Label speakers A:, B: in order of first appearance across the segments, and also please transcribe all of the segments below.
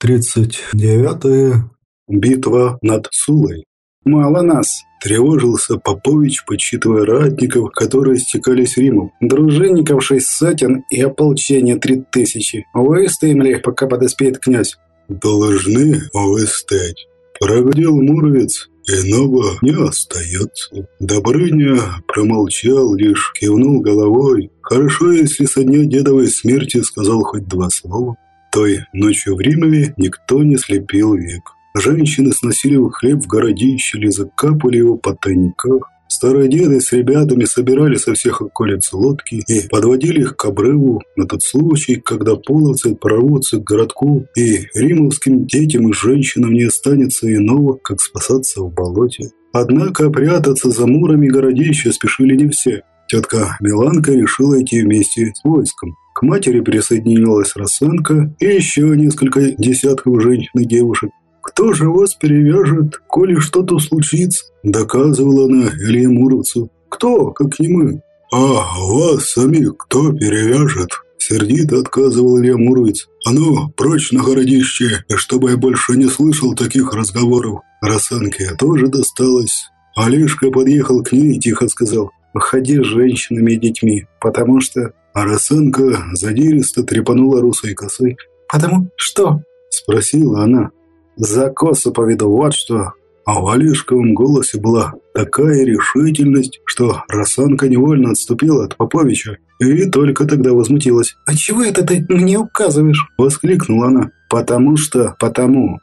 A: 39. Битва над Сулой.
B: «Мало нас!»
A: – тревожился Попович, подсчитывая ратников, которые стекались Римом.
B: «Дружинников шесть сотен и ополчение три тысячи. Выстоим ли, пока подоспеет князь?»
A: «Должны выстоять», – прогудел Муровец. «Иного не остается». Добрыня промолчал, лишь кивнул головой. Хорошо, если со дня дедовой смерти сказал хоть два слова. Той ночью в Римове никто не слепил век. Женщины сносили хлеб в городище или закапывали его по тайниках. Старые деды с ребятами собирали со всех околиц лодки и подводили их к обрыву на тот случай, когда половцы прорвутся к городку, и римовским детям и женщинам не останется иного, как спасаться в болоте. Однако прятаться за мурами городища спешили не все. Тетка Миланка решила идти вместе с войском. К матери присоединилась Росанка и еще несколько десятков женщин и девушек. «Кто же вас перевяжет, коли что-то случится?» – доказывала она Илье Муровцу. «Кто, как не мы?» «А вас самих кто перевяжет?» – сердито отказывал Илья Муровец. «А ну, прочь на городище, и чтобы я больше не слышал таких разговоров». Росанке тоже досталось. Алишка подъехал к ней и тихо сказал «Выходи с женщинами и детьми, потому что а Росенко задиристо трепанула русой косой.
B: «Потому что?»
A: – спросила она. «За косу поведу, вот что!» А в Олежковом голосе была такая решительность, что Росанка невольно отступила от Поповича и только тогда возмутилась.
B: «А чего это ты мне указываешь?»
A: – воскликнула она. «Потому что, потому».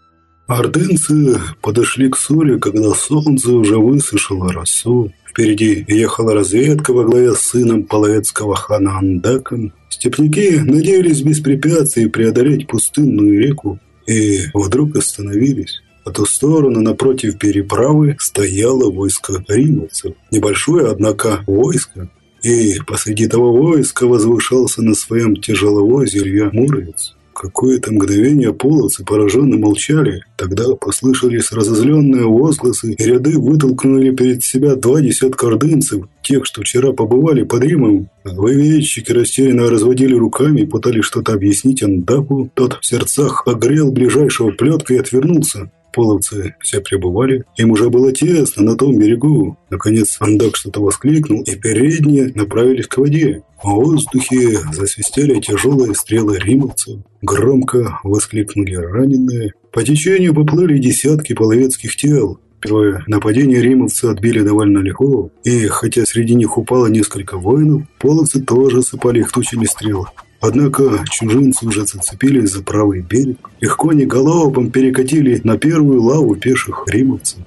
A: Ордынцы подошли к Соле, когда солнце уже высушило росу. Впереди ехала разведка во главе с сыном половецкого хана Андаком. Степняки надеялись без препятствий преодолеть пустынную реку и вдруг остановились. По ту сторону, напротив переправы, стояло войско римовцев. Небольшое, однако, войско. И посреди того войска возвышался на своем тяжеловозе Илья Муромец. Какое-то мгновение половцы пораженно молчали. Тогда послышались разозленные возгласы, и ряды вытолкнули перед себя два десятка ордынцев, тех, что вчера побывали под Римом. Выведчики растерянно разводили руками и пытались что-то объяснить Андапу. Тот в сердцах огрел ближайшего плеткой и отвернулся. Половцы все пребывали. Им уже было тесно на том берегу. Наконец Андак что-то воскликнул, и передние направились к воде. В воздухе засвистели тяжелые стрелы римовцев. Громко воскликнули раненые. По течению поплыли десятки половецких тел. Первое нападение римовцы отбили довольно легко, и хотя среди них упало несколько воинов, половцы тоже сыпали их тучами стрел. Однако чужинцы уже зацепились за правый берег, их кони галопом перекатили на первую лаву пеших римовцев.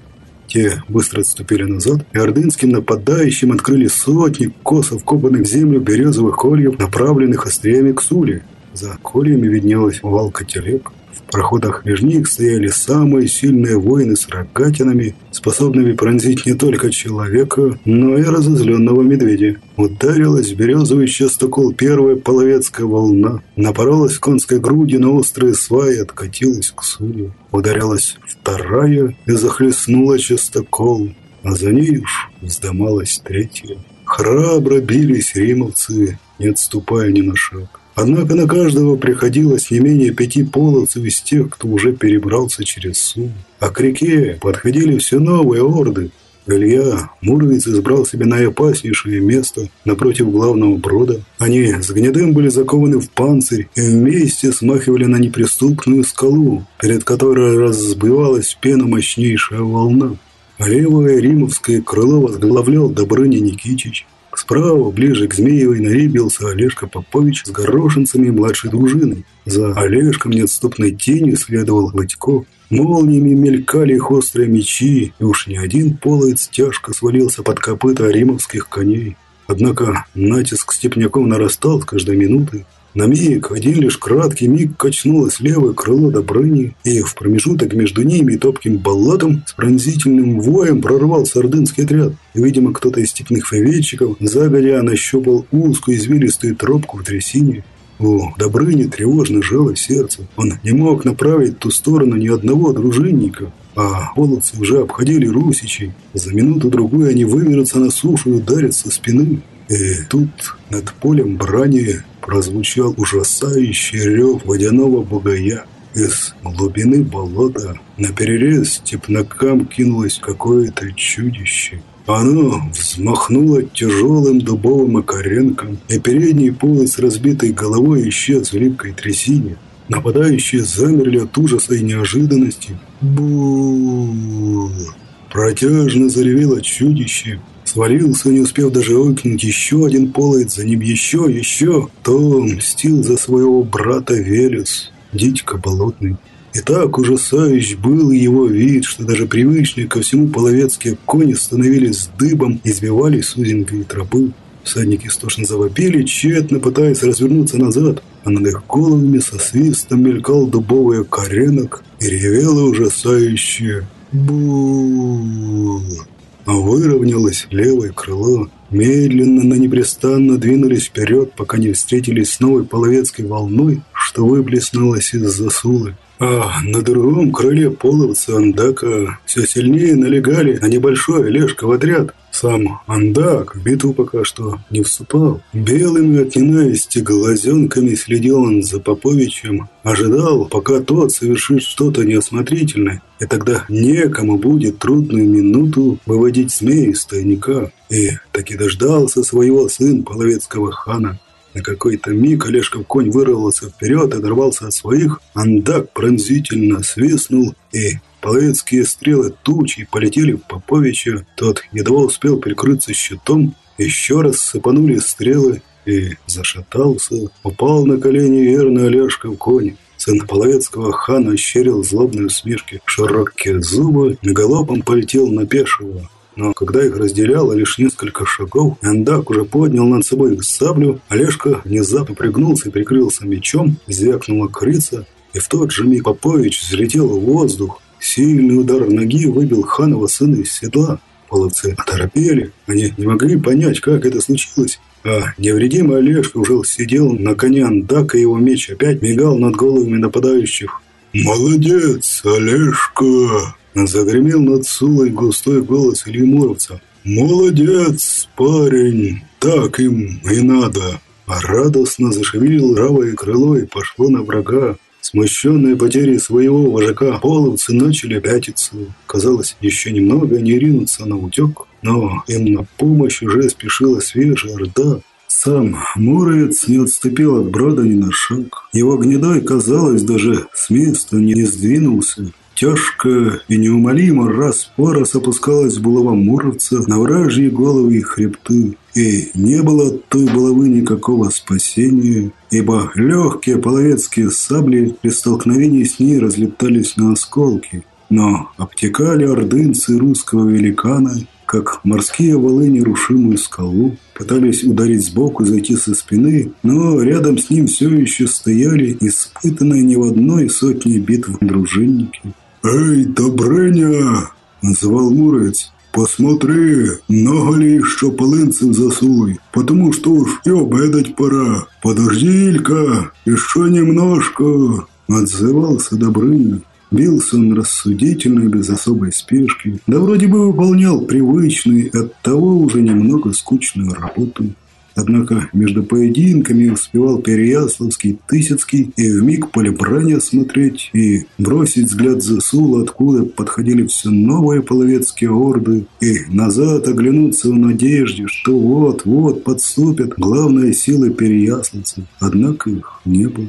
A: Те быстро отступили назад, и ордынским нападающим открыли сотни косов, копанных в землю березовых кольев, направленных остриями к Суле. За кольями виднелась валка телег. В проходах между них стояли самые сильные воины с рогатинами, способными пронзить не только человека, но и разозленного медведя. Ударилась в березовый частокол первая половецкая волна, напоролась в конской груди на острые сваи и откатилась к суле. Ударялась вторая и захлестнула частокол, а за ней уж вздымалась третья. Храбро бились римовцы, не отступая ни на шаг. Однако на каждого приходилось не менее пяти половцев из тех, кто уже перебрался через Сум. А к реке подходили все новые орды. Илья Муровец избрал себе наиопаснейшее место напротив главного брода. Они с гнедым были закованы в панцирь и вместе смахивали на неприступную скалу, перед которой разбивалась пена мощнейшая волна. Левое римовское крыло возглавлял Добрыня Никитич. Справа, ближе к Змеевой, наребился Олежка Попович с горошинцами младшей дружины. За Олежком неотступной тенью следовал Батько. Молниями мелькали их острые мечи, и уж не один полоец тяжко свалился под копыта римовских коней. Однако натиск степняков нарастал с каждой минутой. На миг, один лишь краткий миг качнулось левое крыло Добрыни, и в промежуток между ними и топким болотом с пронзительным воем прорвался ордынский отряд. И, видимо, кто-то из степных фаветчиков загодя нащупал узкую извилистую тропку в трясине. У Добрыни тревожно жало сердце. Он не мог направить ту сторону ни одного дружинника. А половцы уже обходили русичей. За минуту-другую они выберутся на сушу и ударят спины. И тут над полем брани прозвучал ужасающий рев водяного бугая. из глубины болота на перерез степнокам кинулось какое-то чудище. Оно взмахнуло тяжелым дубовым окоренком, и передний полос с разбитой головой исчез в липкой трясине. Нападающие замерли от ужаса и неожиданности. бу Протяжно заревело чудище. Свалился, не успев даже ойкнуть, еще один полоец, за ним еще, еще. То мстил за своего брата Велес, дитька болотный. И так ужасающий был его вид, что даже привычные ко всему половецкие кони становились дыбом и сбивались с узенькой тропы. Всадники истошно завопили, тщетно пытаясь развернуться назад, а над их головами со свистом мелькал дубовый коренок и ревело ужасающее бу Выровнялось левое крыло. Медленно, но непрестанно двинулись вперед, пока не встретились с новой половецкой волной, что выплеснулась из засулы. А на другом крыле половца Андака все сильнее налегали на небольшой Олежков отряд. Сам Андак в битву пока что не вступал. Белыми от ненависти глазенками следил он за Поповичем. Ожидал, пока тот совершит что-то неосмотрительное. И тогда некому будет трудную минуту выводить змеи из тайника. И таки дождался своего сын половецкого хана. На какой-то миг Олежков конь вырвался вперед и оторвался от своих. Андак пронзительно свистнул, и половецкие стрелы тучи полетели в Поповича. Тот едва успел прикрыться щитом. Еще раз сыпанули стрелы, и зашатался. Упал на колени верный Олежков конь. Сын половецкого хана ощерил злобные усмешки. Широкие зубы галопом полетел на пешего. Но когда их разделяло лишь несколько шагов, Эндак уже поднял над собой саблю, Олежка внезапно пригнулся и прикрылся мечом, звякнула крыса, и в тот же миг Попович взлетел в воздух. Сильный удар ноги выбил ханова сына из седла. Половцы оторопели, они не могли понять, как это случилось. А невредимый Олежка уже сидел на коне Андака, и его меч опять мигал над головами нападающих. «Молодец, Олежка!» Загремел над Сулой густой голос Ильи. «Молодец, парень! Так им и надо!» Радостно зашевелил равое крыло и пошло на врага. Смущенные потерей своего вожака, половцы начали пятиться. Казалось, еще немного не ринуться на утек, но им на помощь уже спешила свежая орда. Сам Муровец не отступил от брода ни на шаг. Его гнедой, казалось, даже с места не сдвинулся. Тяжко и неумолимо раз по раз опускалась булава Муровца на вражьи головы и хребты. И не было от той булавы никакого спасения, ибо легкие половецкие сабли при столкновении с ней разлетались на осколки. Но обтекали ордынцы русского великана, как морские валы нерушимую скалу, пытались ударить сбоку, зайти со спины, но рядом с ним все еще стояли испытанные не в одной сотне битв дружинники. «Эй, Добрыня!» – называл Мурець. «Посмотри, много ли еще полынцев засуй, потому что уж и обедать пора. Подожди, Илька, еще немножко!» – отзывался Добрыня. Бился он рассудительно и без особой спешки, да вроде бы выполнял привычную, оттого уже немного скучную работу. Однако между поединками успевал Переяславский, Тысяцкий и вмиг поле брани смотреть и бросить взгляд за Сул, откуда подходили все новые половецкие орды, и назад оглянуться в надежде, что вот-вот подступят главные силы переяславцев. Однако их не было.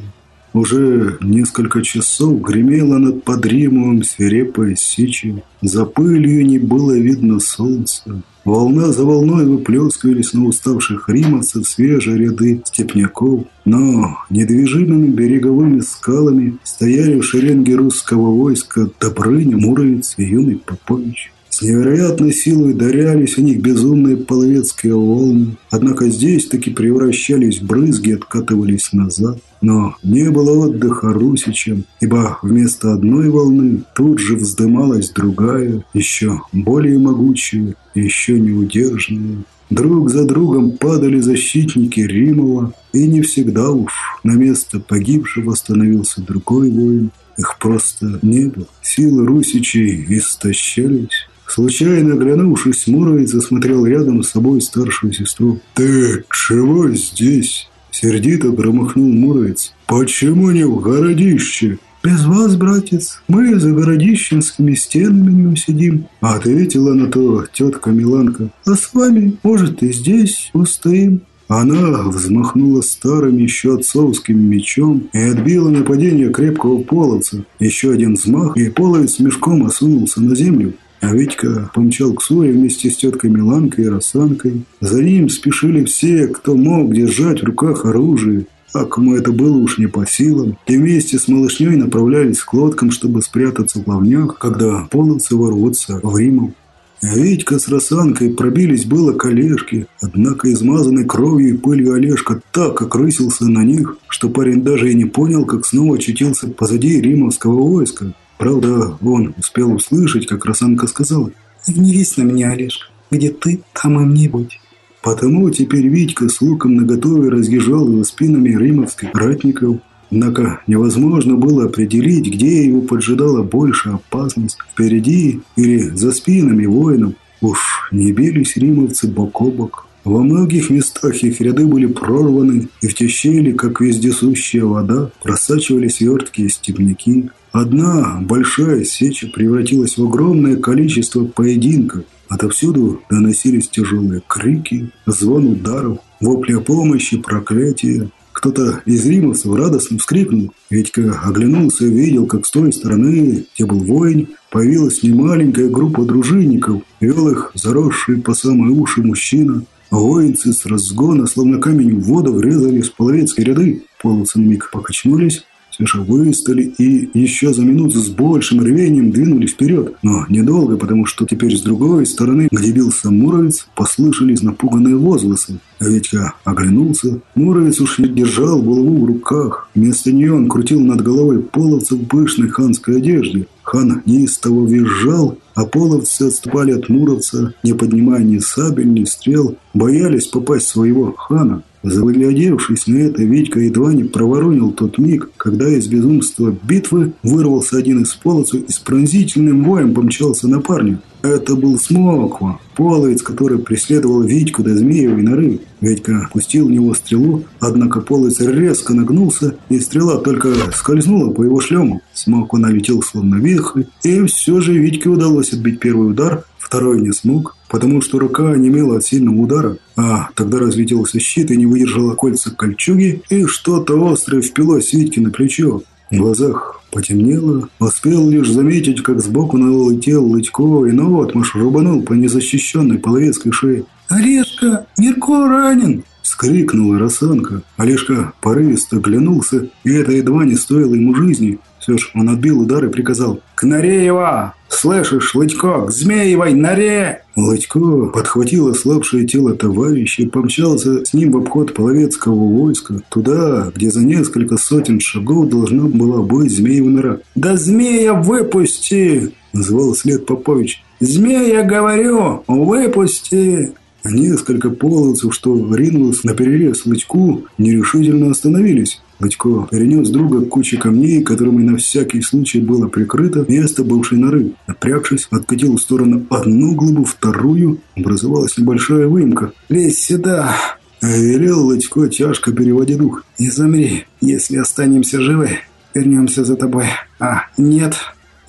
A: Уже несколько часов гремело над подримовым свирепой сечи. За пылью не было видно солнца. Волна за волной выплескивались на уставших римовцев свежие ряды степняков, но недвижимыми береговыми скалами стояли в шеренге русского войска Добрыня, Муровец и юный Попович. Невероятной силой дарялись у них безумные половецкие волны, однако здесь таки превращались в брызги и откатывались назад. Но не было отдыха русичам, ибо вместо одной волны тут же вздымалась другая, еще более могучая, еще неудержная. Друг за другом падали защитники Римова, и не всегда уж на место погибшего становился другой воин. Их просто не было. Силы русичей истощались. Случайно оглянувшись, Муровец засмотрел рядом с собой старшую сестру. «Ты чего здесь?» Сердито громыхнул Муровец. «Почему не в городище?» «Без вас, братец, мы за городищенскими стенами не усидим», ответила на то тетка Миланка. «А с вами, может, и здесь устоим». Она взмахнула старым еще отцовским мечом и отбила нападение крепкого половца. Еще один взмах, и половец мешком осунулся на землю. А Витька помчал к Суре вместе с теткой Миланкой и Росанкой. За ним спешили все, кто мог держать в руках оружие. А кому это было уж не по силам, и вместе с малышней направлялись к лодкам, чтобы спрятаться в плавнях, когда половцы ворвутся в Риму. Витька с Росанкой пробились было к Олежке, однако измазанный кровью и пылью Олежка так окрысился на них, что парень даже и не понял, как снова очутился позади римовского войска. Правда, он успел услышать, как Росанка сказала
B: «Не весь на меня, Олежка, где ты, там и мне будь».
A: Потому теперь Витька с луком наготове разъезжал за спинами римовских ратников, Однако невозможно было определить, где его поджидала большая опасность – впереди или за спинами воинов. Уж не бились римовцы бок о бок. Во многих местах их ряды были прорваны, и в те щели, как вездесущая вода, просачивались верткие степняки. Одна большая сеча превратилась в огромное количество поединков. Отовсюду доносились тяжелые крики, звон ударов, вопли о помощи, проклятия. Кто-то из римовцев радостно вскрикнул. Витька оглянулся и видел, как с той стороны, где был воин, появилась немаленькая группа дружинников. Вел их заросший по самые уши мужчина. Воинцы с разгона, словно камень в воду, врезались в половецкие ряды. Полосы на миг покачнулись, Свеша выстали и еще за минуту с большим рвением двинулись вперед. Но недолго, потому что теперь с другой стороны, где бился Муровец, послышались напуганные возгласы. Витька оглянулся. Муровец уж не держал голову в руках. Вместо нее он крутил над головой половца в пышной ханской одежде. Хан неистово визжал, а половцы отступали от Муровца, не поднимая ни сабель, ни стрел, боялись попасть своего хана. Заглядевшись на это, Витька едва не проворонил тот миг, когда из безумства битвы вырвался один из полоцев и с пронзительным воем помчался на парня. Это был Смоква, половец, который преследовал Витьку до змеевой норы. Витька пустил в него стрелу, однако половец резко нагнулся, и стрела только скользнула по его шлему. Смоква налетел словно вихрь, и все же Витьке удалось отбить первый удар, второй не смог, потому что рука немела от сильного удара. А, тогда разлетелся щит и не выдержала кольца кольчуги, и что-то острое впилось Витьке на плечо. В глазах потемнело, успел лишь заметить, как сбоку налетел Лытько и наотмашь рубанул по незащищенной половецкой шее.
B: «Олежка, Мирко ранен!»
A: – скрикнула Росанка. Олежка порывисто глянулся, и это едва не стоило ему жизни. Все ж он отбил удар и приказал
B: «К норе его! Слышишь, Лытько, к Змеевой норе!»
A: Лытько подхватил ослабшее тело товарища и помчался с ним в обход половецкого войска, туда, где за несколько сотен шагов должна была быть Змеева нора.
B: «Да змея выпусти!» – звал след Попович. «Змея, говорю, выпусти!»
A: Несколько половцев, что ринулось на перерез Лычку, нерешительно остановились. Лычко перенес друга к куче камней, которыми на всякий случай было прикрыто место бывшей норы. Напрягшись, откатил в сторону одну глыбу, вторую. Образовалась небольшая выемка.
B: «Лезь сюда!»
A: Велел Лычко, тяжко переводя дух.
B: «Не замри, если останемся живы, вернемся за тобой. А, нет,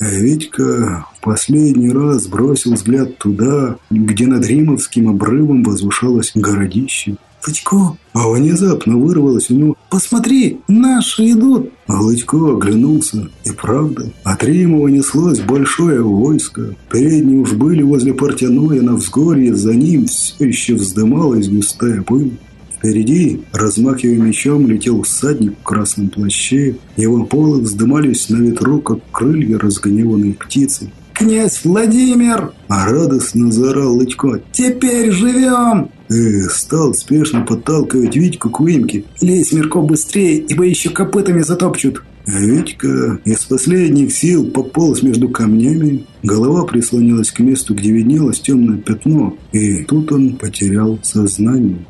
A: Витька в последний раз бросил взгляд туда, где над Римовским обрывом возвышалось городище.
B: «Лытько!»
A: А внезапно вырвалось у него
B: «Посмотри, наши идут!»
A: А Лытько оглянулся. И правда, от Римова неслось большое войско. Передние уж были возле Портяноя на взгорье, за ним все еще вздымалась густая пыль. Впереди, размахивая мечом, летел всадник в красном плаще. Его полы вздымались на ветру, как крылья разгневанной птицы.
B: «Князь Владимир!»
A: А радостно заорал Лычко.
B: «Теперь живем!»
A: И стал спешно подталкивать Витьку к выемке.
B: «Лезь, Мирко, быстрее, ибо еще копытами затопчут!»
A: А Витька из последних сил пополз между камнями. Голова прислонилась к месту, где виднелось темное пятно. И тут он потерял сознание.